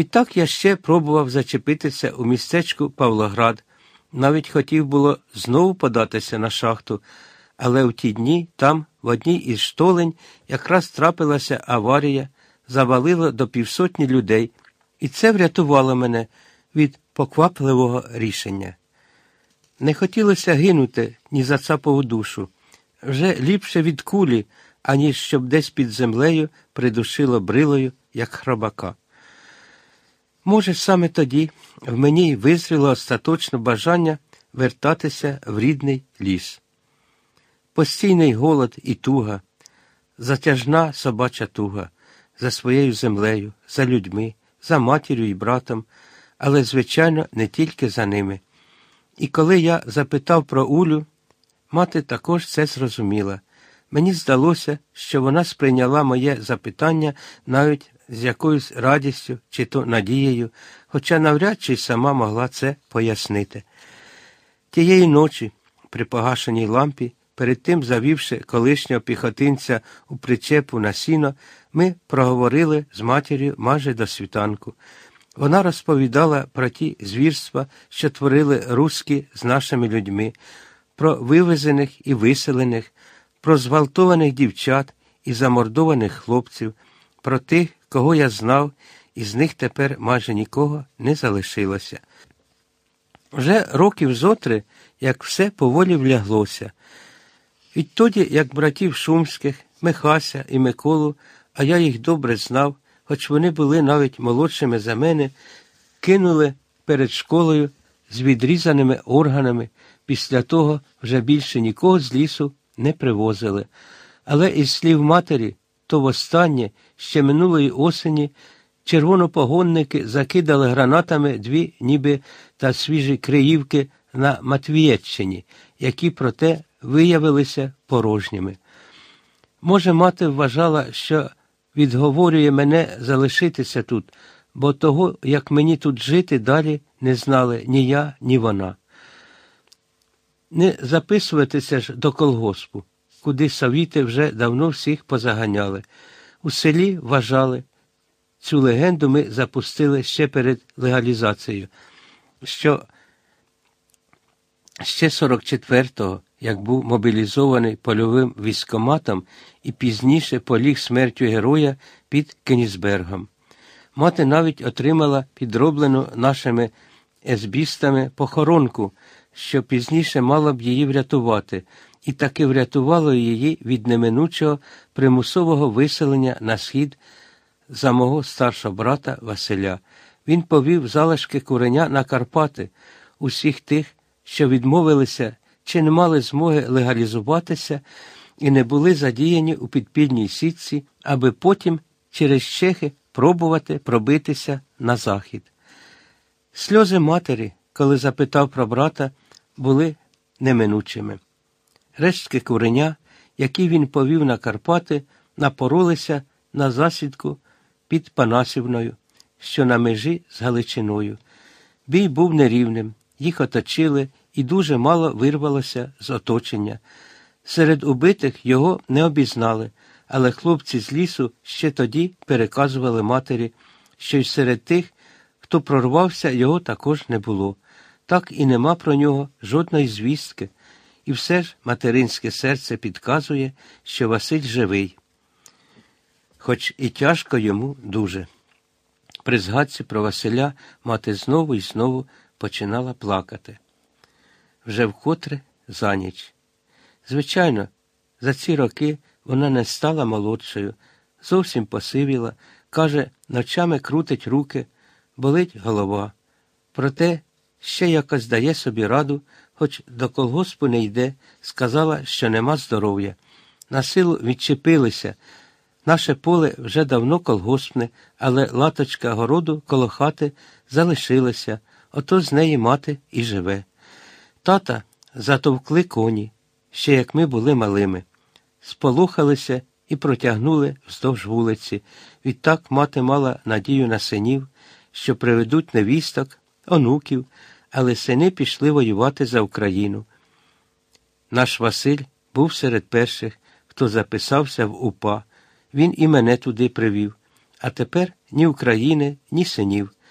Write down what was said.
Відтак я ще пробував зачепитися у містечку Павлоград, навіть хотів було знову податися на шахту, але в ті дні там, в одній із штолень, якраз трапилася аварія, завалило до півсотні людей, і це врятувало мене від поквапливого рішення. Не хотілося гинути ні за цапову душу. Вже ліпше від кулі, аніж щоб десь під землею придушило брилою, як хробака. Може, саме тоді в мені визріло остаточне бажання вертатися в рідний ліс. Постійний голод і туга, затяжна собача туга за своєю землею, за людьми, за матір'ю і братом, але, звичайно, не тільки за ними. І коли я запитав про Улю, мати також це зрозуміла. Мені здалося, що вона сприйняла моє запитання навіть з якоюсь радістю чи то надією, хоча навряд чи сама могла це пояснити. Тієї ночі, при погашеній лампі, перед тим завівши колишнього піхотинця у причепу на сіно, ми проговорили з матір'ю майже до світанку. Вона розповідала про ті звірства, що творили руски з нашими людьми, про вивезених і виселених, про зґвалтованих дівчат і замордованих хлопців, про тих, кого я знав, і з них тепер майже нікого не залишилося. Вже років зотри, як все поволі вляглося. Відтоді, як братів Шумських, Михася і Миколу, а я їх добре знав, хоч вони були навіть молодшими за мене, кинули перед школою з відрізаними органами, після того вже більше нікого з лісу не привозили. Але із слів матері, то востаннє, ще минулої осені, червонопогонники закидали гранатами дві ніби та свіжі криївки на Матвієччині, які проте виявилися порожніми. Може, мати вважала, що відговорює мене залишитися тут, бо того, як мені тут жити далі, не знали ні я, ні вона. Не записуватися ж до колгоспу, куди совіти вже давно всіх позаганяли. У селі вважали. Цю легенду ми запустили ще перед легалізацією, що ще 44-го, як був мобілізований польовим військоматом і пізніше поліг смертю героя під Кенісбергом. Мати навіть отримала підроблену нашими есбістами похоронку, що пізніше мала б її врятувати, і таки врятувало її від неминучого примусового виселення на схід за мого старшого брата Василя. Він повів залишки куреня на Карпати, усіх тих, що відмовилися чи не мали змоги легалізуватися і не були задіяні у підпільній сітці, аби потім через Чехи пробувати пробитися на захід. Сльози матері, коли запитав про брата, були неминучими. Рештки куреня, які він повів на Карпати, напоролися на засідку під Панасівною, що на межі з Галичиною. Бій був нерівним, їх оточили і дуже мало вирвалося з оточення. Серед убитих його не обізнали, але хлопці з лісу ще тоді переказували матері, що й серед тих, хто прорвався, його також не було. Так і нема про нього жодної звістки, і все ж материнське серце підказує, що Василь живий. Хоч і тяжко йому дуже. При згадці про Василя мати знову і знову починала плакати. Вже вкотре за ніч. Звичайно, за ці роки вона не стала молодшою, зовсім посивіла, каже, ночами крутить руки, болить голова. Проте ще якось дає собі раду, хоч до колгоспу не йде, сказала, що нема здоров'я. На силу відчепилися. Наше поле вже давно колгоспне, але латочка городу коло хати залишилася, ото з неї мати і живе. Тата затовкли коні, ще як ми були малими, сполохалися і протягнули вздовж вулиці. Відтак мати мала надію на синів, що приведуть невісток, онуків, але сини пішли воювати за Україну. Наш Василь був серед перших, хто записався в УПА. Він і мене туди привів, А тепер ні України, ні синів.